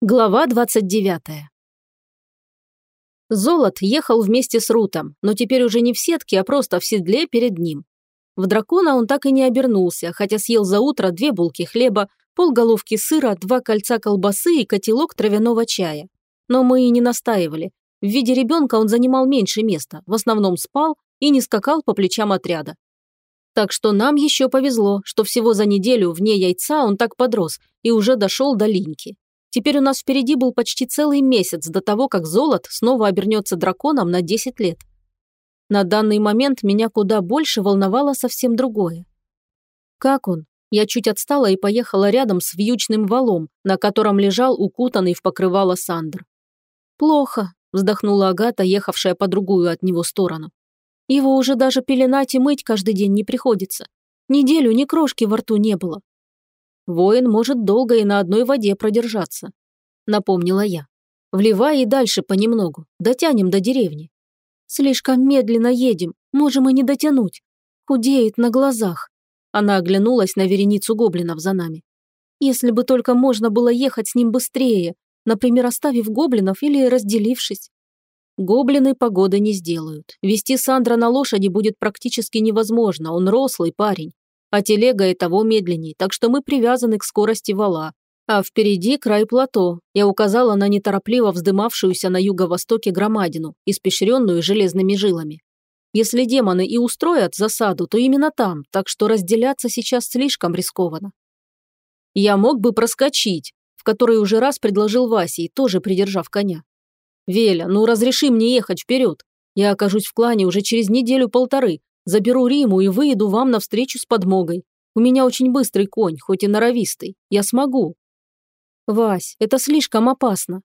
Глава 29. Золот ехал вместе с Рутом, но теперь уже не в сетке, а просто в седле перед ним. В дракона он так и не обернулся, хотя съел за утро две булки хлеба, полголовки сыра, два кольца колбасы и котелок травяного чая. Но мы и не настаивали. В виде ребенка он занимал меньше места, в основном спал и не скакал по плечам отряда. Так что нам еще повезло, что всего за неделю вне яйца он так подрос и уже дошел до линьки. Теперь у нас впереди был почти целый месяц до того, как Золот снова обернется драконом на 10 лет. На данный момент меня куда больше волновало совсем другое. Как он? Я чуть отстала и поехала рядом с вьючным валом, на котором лежал укутанный в покрывало Сандр. «Плохо», – вздохнула Агата, ехавшая по другую от него сторону. «Его уже даже пеленать и мыть каждый день не приходится. Неделю ни крошки во рту не было. Воин может долго и на одной воде продержаться», – напомнила я. «Вливай и дальше понемногу, дотянем до деревни». «Слишком медленно едем, можем и не дотянуть. Худеет на глазах». Она оглянулась на вереницу гоблинов за нами. «Если бы только можно было ехать с ним быстрее, например, оставив гоблинов или разделившись». Гоблины погоды не сделают. Вести Сандра на лошади будет практически невозможно, он рослый парень а телега и того медленней, так что мы привязаны к скорости вала. А впереди край плато. Я указала на неторопливо вздымавшуюся на юго-востоке громадину, испещренную железными жилами. Если демоны и устроят засаду, то именно там, так что разделяться сейчас слишком рискованно. Я мог бы проскочить, в который уже раз предложил Васий, тоже придержав коня. «Веля, ну разреши мне ехать вперед. Я окажусь в клане уже через неделю-полторы, Заберу Риму и выеду вам навстречу с подмогой. У меня очень быстрый конь, хоть и норовистый. Я смогу». «Вась, это слишком опасно».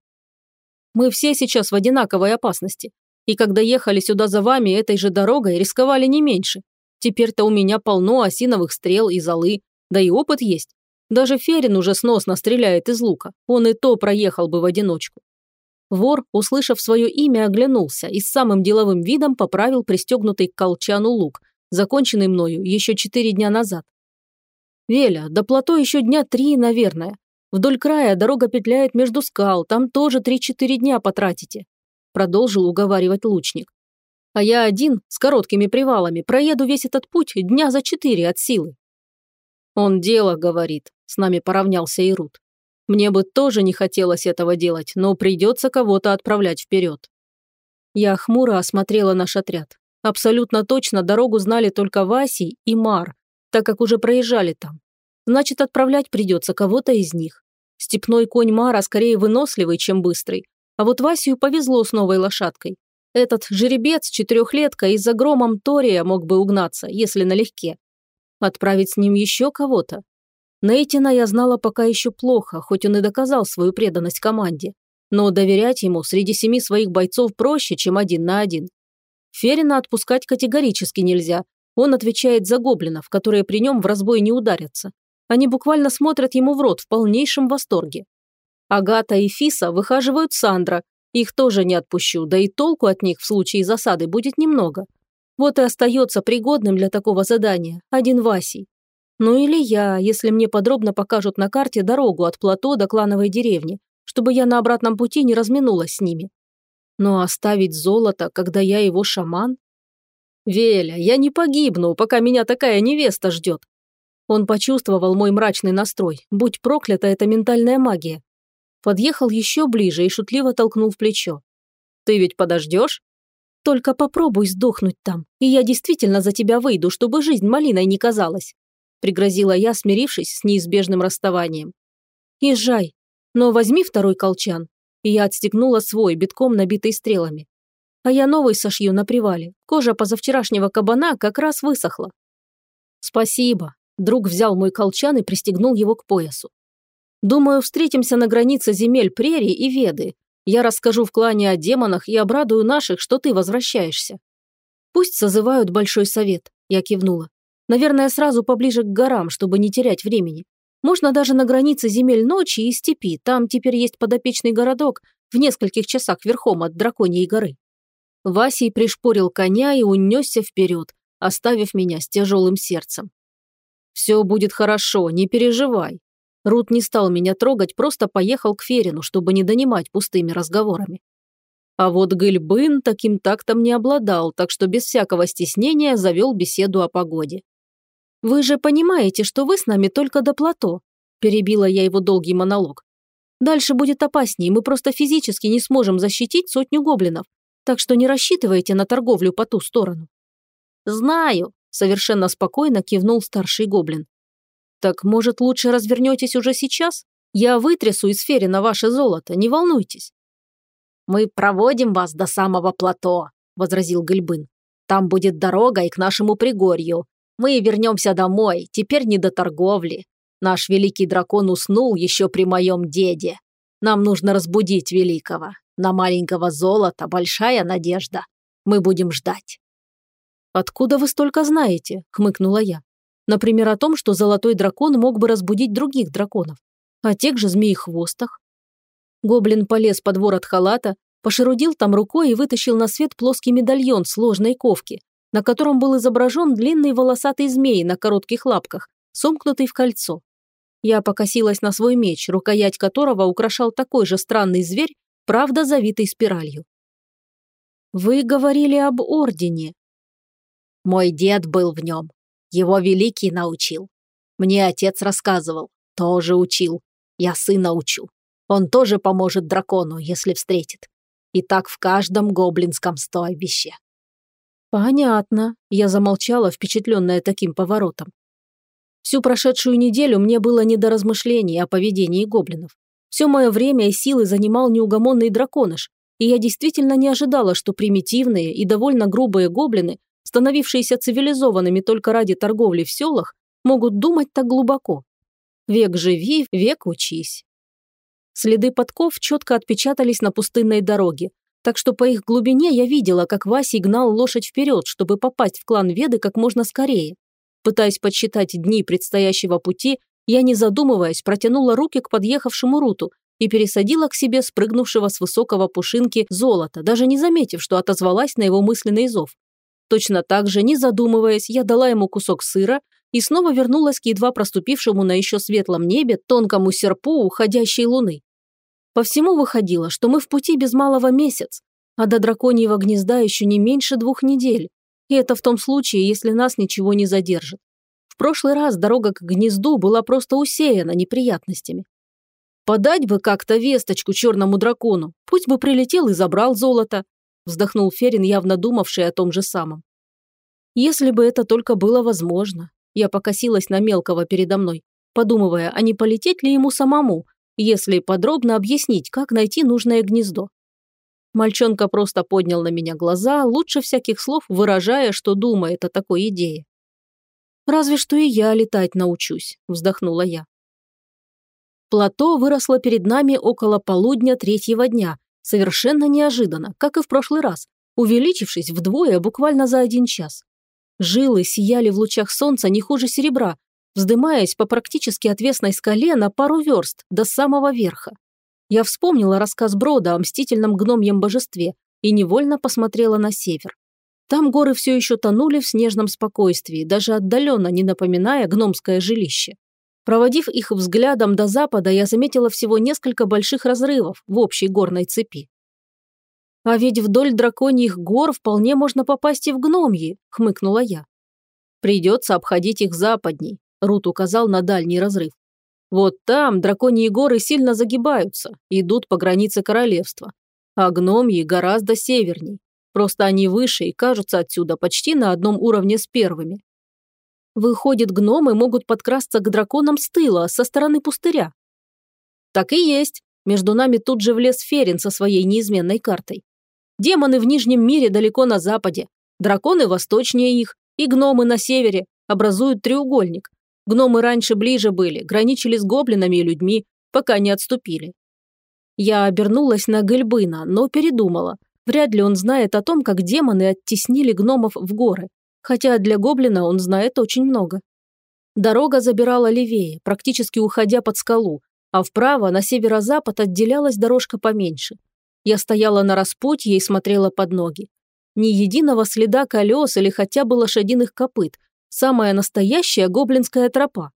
«Мы все сейчас в одинаковой опасности. И когда ехали сюда за вами этой же дорогой, рисковали не меньше. Теперь-то у меня полно осиновых стрел и золы, да и опыт есть. Даже Ферин уже сносно стреляет из лука. Он и то проехал бы в одиночку. Вор, услышав свое имя, оглянулся и с самым деловым видом поправил пристегнутый к колчану лук, законченный мною еще четыре дня назад. «Веля, до плато еще дня три, наверное. Вдоль края дорога петляет между скал, там тоже три-четыре дня потратите», продолжил уговаривать лучник. «А я один, с короткими привалами, проеду весь этот путь дня за четыре от силы». «Он дело, — говорит», — с нами поравнялся и Рут. Мне бы тоже не хотелось этого делать, но придется кого-то отправлять вперед. Я хмуро осмотрела наш отряд. Абсолютно точно дорогу знали только Васий и Мар, так как уже проезжали там. Значит, отправлять придется кого-то из них. Степной конь Мара скорее выносливый, чем быстрый. А вот Васию повезло с новой лошадкой. Этот жеребец четырехлетка из-за громом Тория мог бы угнаться, если налегке. Отправить с ним еще кого-то. Нейтина я знала пока еще плохо, хоть он и доказал свою преданность команде. Но доверять ему среди семи своих бойцов проще, чем один на один. Ферина отпускать категорически нельзя. Он отвечает за гоблинов, которые при нем в разбой не ударятся. Они буквально смотрят ему в рот в полнейшем восторге. Агата и Фиса выхаживают Сандра. Их тоже не отпущу, да и толку от них в случае засады будет немного. Вот и остается пригодным для такого задания один Васий. Ну или я, если мне подробно покажут на карте дорогу от плато до клановой деревни, чтобы я на обратном пути не разминулась с ними. Но оставить золото, когда я его шаман? Веля, я не погибну, пока меня такая невеста ждет. Он почувствовал мой мрачный настрой. Будь проклята эта ментальная магия. Подъехал еще ближе и шутливо толкнул в плечо. Ты ведь подождешь? Только попробуй сдохнуть там, и я действительно за тебя выйду, чтобы жизнь малиной не казалась пригрозила я, смирившись с неизбежным расставанием. «Езжай, но возьми второй колчан». И я отстегнула свой, битком набитый стрелами. А я новый сошью на привале. Кожа позавчерашнего кабана как раз высохла. «Спасибо», – друг взял мой колчан и пристегнул его к поясу. «Думаю, встретимся на границе земель Прерии и Веды. Я расскажу в клане о демонах и обрадую наших, что ты возвращаешься». «Пусть созывают большой совет», – я кивнула. Наверное, сразу поближе к горам, чтобы не терять времени. Можно даже на границе земель ночи и степи, там теперь есть подопечный городок в нескольких часах верхом от Драконьей горы. Васий пришпорил коня и унесся вперед, оставив меня с тяжелым сердцем. «Все будет хорошо, не переживай». Рут не стал меня трогать, просто поехал к Ферину, чтобы не донимать пустыми разговорами. А вот Гыльбын таким тактом не обладал, так что без всякого стеснения завел беседу о погоде. «Вы же понимаете, что вы с нами только до плато», перебила я его долгий монолог. «Дальше будет опаснее, мы просто физически не сможем защитить сотню гоблинов, так что не рассчитывайте на торговлю по ту сторону». «Знаю», – совершенно спокойно кивнул старший гоблин. «Так, может, лучше развернетесь уже сейчас? Я вытрясу из сфере на ваше золото, не волнуйтесь». «Мы проводим вас до самого плато», – возразил Гальбын. «Там будет дорога и к нашему Пригорью. Мы вернемся домой, теперь не до торговли. Наш великий дракон уснул еще при моем деде. Нам нужно разбудить великого. На маленького золота большая надежда. Мы будем ждать». «Откуда вы столько знаете?» – хмыкнула я. Например, о том, что золотой дракон мог бы разбудить других драконов. О тех же змеихвостах. Гоблин полез под ворот халата, пошерудил там рукой и вытащил на свет плоский медальон сложной ковки, на котором был изображен длинный волосатый змей на коротких лапках, сомкнутый в кольцо. Я покосилась на свой меч, рукоять которого украшал такой же странный зверь, правда завитый спиралью. «Вы говорили об Ордене». «Мой дед был в нем», его великий научил. Мне отец рассказывал, тоже учил. Я сына учу. Он тоже поможет дракону, если встретит. И так в каждом гоблинском стойбище. Понятно. Я замолчала, впечатленная таким поворотом. Всю прошедшую неделю мне было не до размышлений о поведении гоблинов. Все мое время и силы занимал неугомонный драконыш, и я действительно не ожидала, что примитивные и довольно грубые гоблины становившиеся цивилизованными только ради торговли в селах, могут думать так глубоко. Век живи, век учись. Следы подков четко отпечатались на пустынной дороге, так что по их глубине я видела, как Вася гнал лошадь вперед, чтобы попасть в клан Веды как можно скорее. Пытаясь подсчитать дни предстоящего пути, я, не задумываясь, протянула руки к подъехавшему Руту и пересадила к себе спрыгнувшего с высокого пушинки золота, даже не заметив, что отозвалась на его мысленный зов. Точно так же, не задумываясь, я дала ему кусок сыра и снова вернулась к едва проступившему на еще светлом небе тонкому серпу уходящей луны. По всему выходило, что мы в пути без малого месяц, а до драконьего гнезда еще не меньше двух недель. И это в том случае, если нас ничего не задержит. В прошлый раз дорога к гнезду была просто усеяна неприятностями. Подать бы как-то весточку черному дракону, пусть бы прилетел и забрал золото, вздохнул Ферин, явно думавший о том же самом. Если бы это только было возможно. Я покосилась на мелкого передо мной, подумывая, а не полететь ли ему самому, если подробно объяснить, как найти нужное гнездо. Мальчонка просто поднял на меня глаза, лучше всяких слов выражая, что думает о такой идее. «Разве что и я летать научусь», – вздохнула я. Плато выросло перед нами около полудня третьего дня, Совершенно неожиданно, как и в прошлый раз, увеличившись вдвое буквально за один час. Жилы сияли в лучах солнца не хуже серебра, вздымаясь по практически отвесной скале на пару верст до самого верха. Я вспомнила рассказ Брода о мстительном гномьем божестве и невольно посмотрела на север. Там горы все еще тонули в снежном спокойствии, даже отдаленно не напоминая гномское жилище. Проводив их взглядом до запада, я заметила всего несколько больших разрывов в общей горной цепи. «А ведь вдоль драконьих гор вполне можно попасть и в гномьи», – хмыкнула я. «Придется обходить их западней», – Рут указал на дальний разрыв. «Вот там драконьи горы сильно загибаются, идут по границе королевства, а гномьи гораздо северней. Просто они выше и кажутся отсюда почти на одном уровне с первыми. Выходит, гномы могут подкрасться к драконам с тыла, со стороны пустыря. Так и есть. Между нами тут же влез Ферин со своей неизменной картой. Демоны в Нижнем мире далеко на западе, драконы восточнее их, и гномы на севере образуют треугольник. Гномы раньше ближе были, граничили с гоблинами и людьми, пока не отступили. Я обернулась на Гельбына, но передумала. Вряд ли он знает о том, как демоны оттеснили гномов в горы хотя для гоблина он знает очень много. Дорога забирала левее, практически уходя под скалу, а вправо, на северо-запад, отделялась дорожка поменьше. Я стояла на распутье и смотрела под ноги. Ни единого следа колес или хотя бы лошадиных копыт. Самая настоящая гоблинская тропа.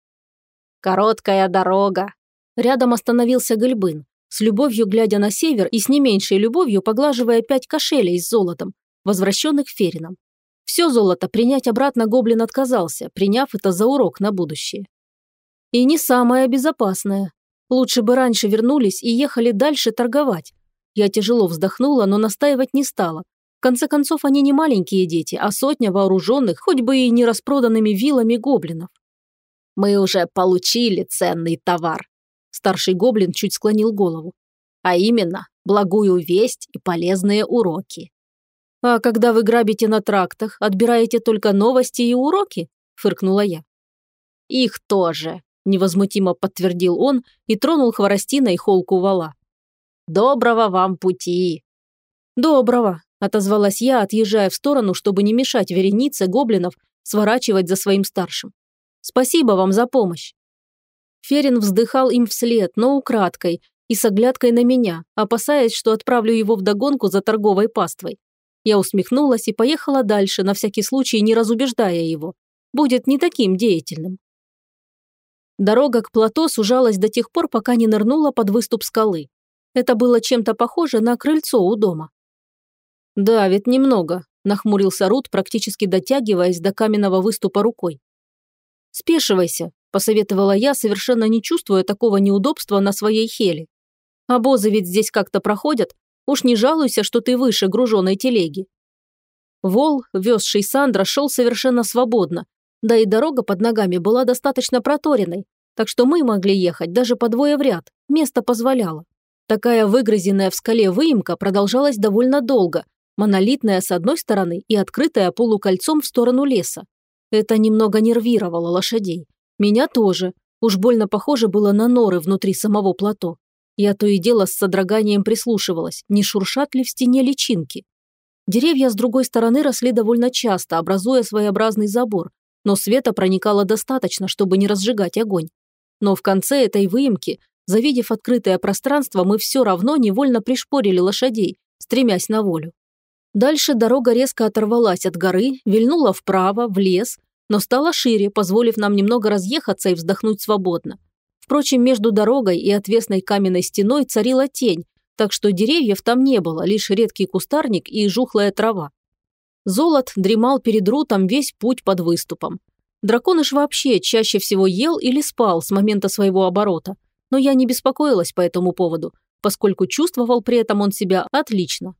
Короткая дорога. Рядом остановился Гальбын, с любовью глядя на север и с не меньшей любовью поглаживая пять кошелей с золотом, возвращенных Ферином. Все золото принять обратно гоблин отказался, приняв это за урок на будущее. И не самое безопасное. Лучше бы раньше вернулись и ехали дальше торговать. Я тяжело вздохнула, но настаивать не стала. Конце концов, они не маленькие дети, а сотня вооруженных, хоть бы и не распроданными вилами гоблинов. «Мы уже получили ценный товар», – старший гоблин чуть склонил голову. «А именно, благую весть и полезные уроки». «А когда вы грабите на трактах, отбираете только новости и уроки?» – фыркнула я. «Их тоже», – невозмутимо подтвердил он и тронул хворостиной холку вала. «Доброго вам пути!» «Доброго!» – отозвалась я, отъезжая в сторону, чтобы не мешать веренице гоблинов сворачивать за своим старшим. «Спасибо вам за помощь!» Ферин вздыхал им вслед, но украдкой и с оглядкой на меня, опасаясь, что отправлю его вдогонку за торговой паствой. Я усмехнулась и поехала дальше, на всякий случай не разубеждая его. Будет не таким деятельным. Дорога к плато сужалась до тех пор, пока не нырнула под выступ скалы. Это было чем-то похоже на крыльцо у дома. «Да, ведь немного», – нахмурился Рут, практически дотягиваясь до каменного выступа рукой. «Спешивайся», – посоветовала я, совершенно не чувствуя такого неудобства на своей хеле. «Обозы ведь здесь как-то проходят, Уж не жалуйся, что ты выше груженой телеги. Вол, везший Сандра, шел совершенно свободно, да и дорога под ногами была достаточно проторенной, так что мы могли ехать даже по двое в ряд, место позволяло. Такая выгрызенная в скале выемка продолжалась довольно долго, монолитная с одной стороны и открытая полукольцом в сторону леса. Это немного нервировало лошадей. Меня тоже. Уж больно похоже было на норы внутри самого плато. Я то и дело с содроганием прислушивалась, не шуршат ли в стене личинки. Деревья с другой стороны росли довольно часто, образуя своеобразный забор, но света проникало достаточно, чтобы не разжигать огонь. Но в конце этой выемки, завидев открытое пространство, мы все равно невольно пришпорили лошадей, стремясь на волю. Дальше дорога резко оторвалась от горы, вильнула вправо, в лес, но стала шире, позволив нам немного разъехаться и вздохнуть свободно. Впрочем, между дорогой и отвесной каменной стеной царила тень, так что деревьев там не было, лишь редкий кустарник и жухлая трава. Золот дремал перед Рутом весь путь под выступом. Драконыш вообще чаще всего ел или спал с момента своего оборота, но я не беспокоилась по этому поводу, поскольку чувствовал при этом он себя отлично.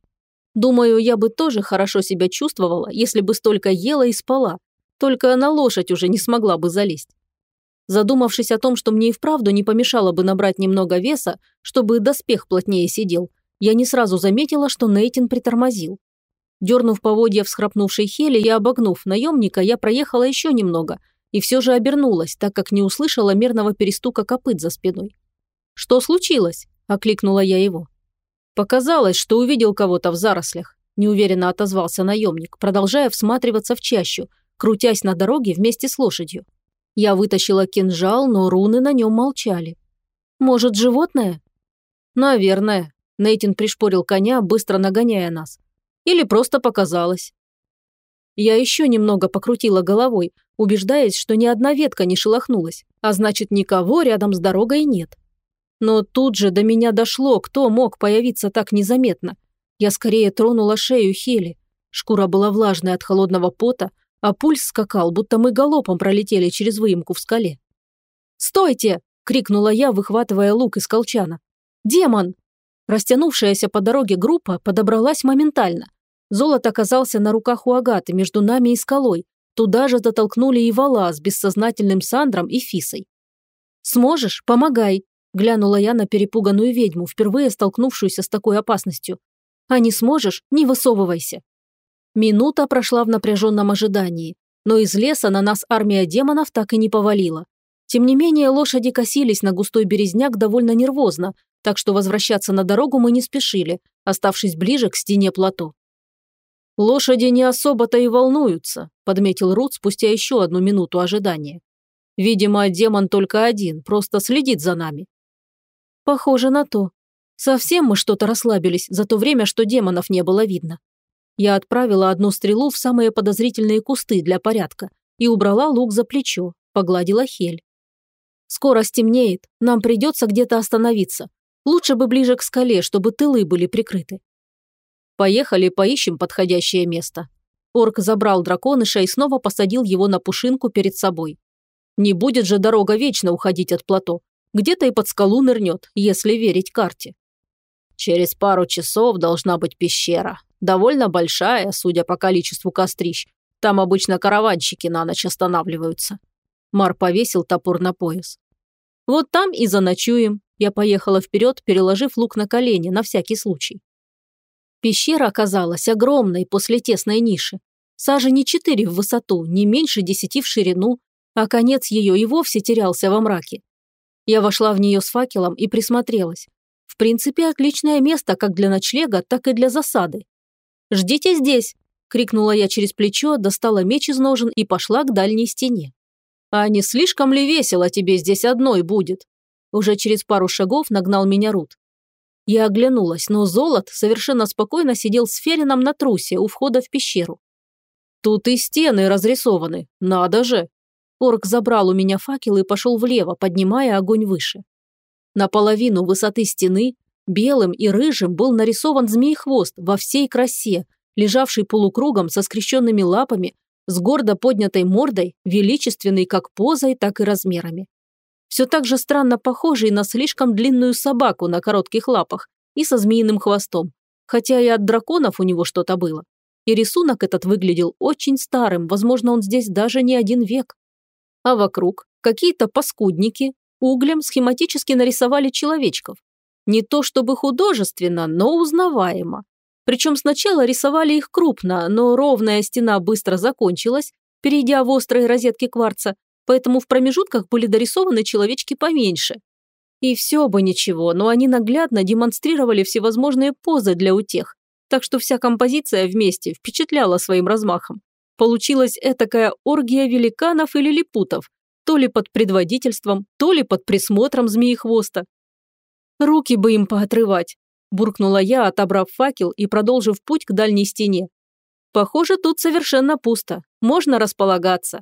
Думаю, я бы тоже хорошо себя чувствовала, если бы столько ела и спала, только на лошадь уже не смогла бы залезть. Задумавшись о том, что мне и вправду не помешало бы набрать немного веса, чтобы доспех плотнее сидел, я не сразу заметила, что Нейтин притормозил. Дернув поводья всхрапнувшей Хели и обогнув наемника, я проехала еще немного и все же обернулась, так как не услышала мерного перестука копыт за спиной. «Что случилось?» – окликнула я его. «Показалось, что увидел кого-то в зарослях», – неуверенно отозвался наемник, продолжая всматриваться в чащу, крутясь на дороге вместе с лошадью. Я вытащила кинжал, но руны на нем молчали. «Может, животное?» «Наверное», – Нейтин пришпорил коня, быстро нагоняя нас. «Или просто показалось». Я еще немного покрутила головой, убеждаясь, что ни одна ветка не шелохнулась, а значит, никого рядом с дорогой нет. Но тут же до меня дошло, кто мог появиться так незаметно. Я скорее тронула шею Хели. Шкура была влажной от холодного пота, а пульс скакал, будто мы галопом пролетели через выемку в скале. «Стойте!» – крикнула я, выхватывая лук из колчана. «Демон!» Растянувшаяся по дороге группа подобралась моментально. Золот оказался на руках у Агаты между нами и скалой. Туда же дотолкнули и вала с бессознательным Сандром и Фисой. «Сможешь? Помогай!» – глянула я на перепуганную ведьму, впервые столкнувшуюся с такой опасностью. «А не сможешь? Не высовывайся!» Минута прошла в напряженном ожидании, но из леса на нас армия демонов так и не повалила. Тем не менее, лошади косились на густой березняк довольно нервозно, так что возвращаться на дорогу мы не спешили, оставшись ближе к стене плато. «Лошади не особо-то и волнуются», – подметил Рут спустя еще одну минуту ожидания. «Видимо, демон только один, просто следит за нами». «Похоже на то. Совсем мы что-то расслабились за то время, что демонов не было видно. Я отправила одну стрелу в самые подозрительные кусты для порядка и убрала лук за плечо, погладила Хель. Скоро стемнеет, нам придется где-то остановиться. Лучше бы ближе к скале, чтобы тылы были прикрыты. Поехали, поищем подходящее место. Орк забрал драконыша и снова посадил его на пушинку перед собой. Не будет же дорога вечно уходить от плато. Где-то и под скалу нырнет, если верить карте. Через пару часов должна быть пещера. Довольно большая, судя по количеству кострищ. Там обычно караванщики на ночь останавливаются. Мар повесил топор на пояс. Вот там и заночуем. Я поехала вперед, переложив лук на колени, на всякий случай. Пещера оказалась огромной после тесной ниши. Сажи не четыре в высоту, не меньше десяти в ширину, а конец ее и вовсе терялся во мраке. Я вошла в нее с факелом и присмотрелась. В принципе, отличное место как для ночлега, так и для засады. «Ждите здесь!» – крикнула я через плечо, достала меч из ножен и пошла к дальней стене. «А не слишком ли весело тебе здесь одной будет?» Уже через пару шагов нагнал меня Рут. Я оглянулась, но Золот совершенно спокойно сидел с Ферином на трусе у входа в пещеру. «Тут и стены разрисованы, надо же!» Орк забрал у меня факел и пошел влево, поднимая огонь выше. Наполовину высоты стены белым и рыжим был нарисован змей-хвост во всей красе, лежавший полукругом со скрещенными лапами, с гордо поднятой мордой, величественной как позой, так и размерами. Все так же странно похожий на слишком длинную собаку на коротких лапах и со змеиным хвостом, хотя и от драконов у него что-то было. И рисунок этот выглядел очень старым, возможно, он здесь даже не один век а вокруг какие-то паскудники углем схематически нарисовали человечков. Не то чтобы художественно, но узнаваемо. Причем сначала рисовали их крупно, но ровная стена быстро закончилась, перейдя в острые розетки кварца, поэтому в промежутках были дорисованы человечки поменьше. И все бы ничего, но они наглядно демонстрировали всевозможные позы для утех, так что вся композиция вместе впечатляла своим размахом. Получилась этакая оргия великанов или липутов, то ли под предводительством, то ли под присмотром змеи-хвоста. «Руки бы им поотрывать», – буркнула я, отобрав факел и продолжив путь к дальней стене. «Похоже, тут совершенно пусто, можно располагаться».